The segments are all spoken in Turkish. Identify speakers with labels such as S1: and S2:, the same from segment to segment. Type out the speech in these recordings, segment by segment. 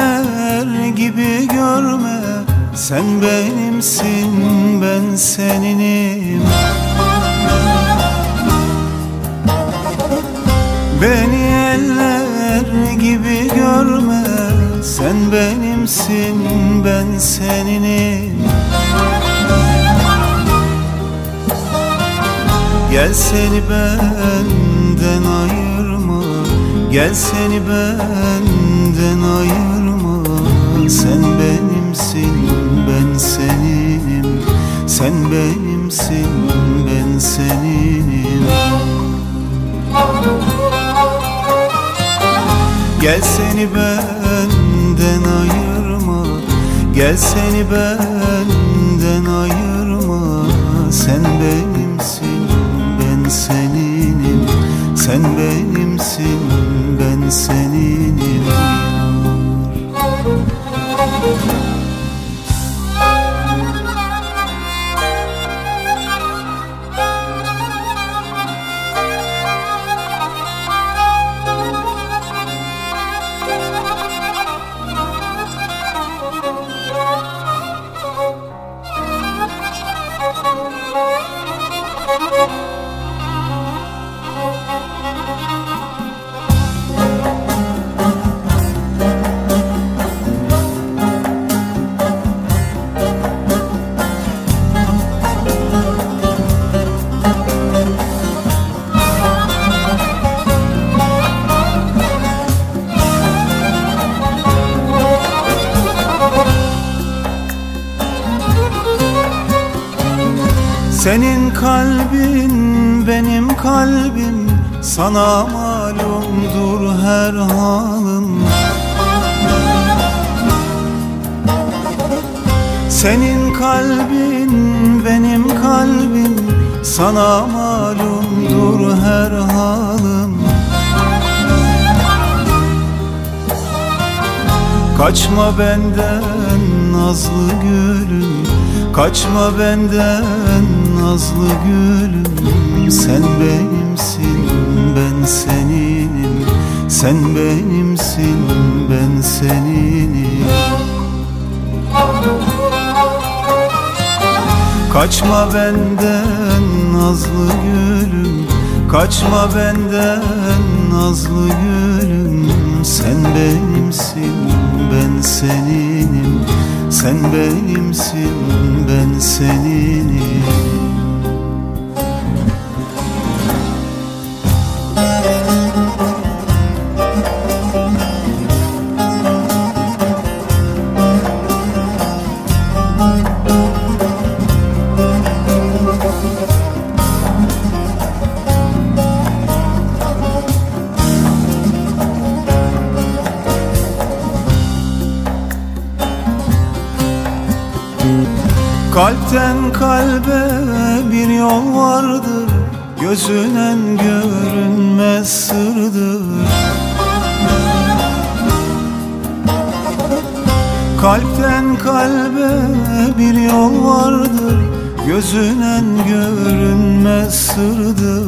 S1: döner gibi görme. Sen benimsin ben seninim. Beni eller gibi görme. Sen benimsin ben seninim. Gel seni benden ayırma. Gel seni benden ayırma. Sen benimsin ben seninim Sen benimsin ben seninim Gel seni benden ayırma. Gel seni benden ayırma. Sen benimsin ben seninim Sen benimsin ben seninim Senin kalbin benim kalbim Sana malumdur her halım. Senin kalbin benim kalbim Sana malumdur her halım. Kaçma benden nazlı gülüm Kaçma benden nazlı gülüm. Sen benimsin ben seninim Sen benimsin ben seninim Kaçma benden nazlı gülüm. Kaçma benden nazlı gülüm. Sen benimsin ben seninim. Sen benimsin ben seninim Kalpten kalbe bir yol vardır Gözünen görünmez sırdır. Kalpten kalbe bir yol vardır Gözünen görünmez sırdır.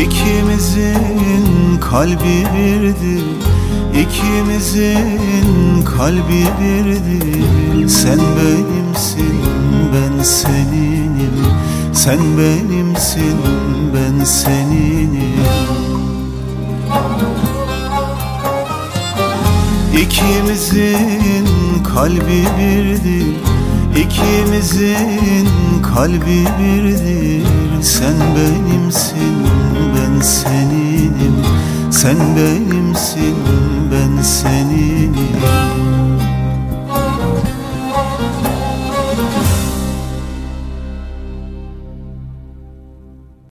S1: İkimizin kalbi birdir İkimizin kalbi birdir Sen benimsin ben seninim. Sen benimsin ben seninim. İkimizin kalbi birdir. İkimizin kalbi birdir. Sen benimsin ben seninim. Sen benimsin ben seninim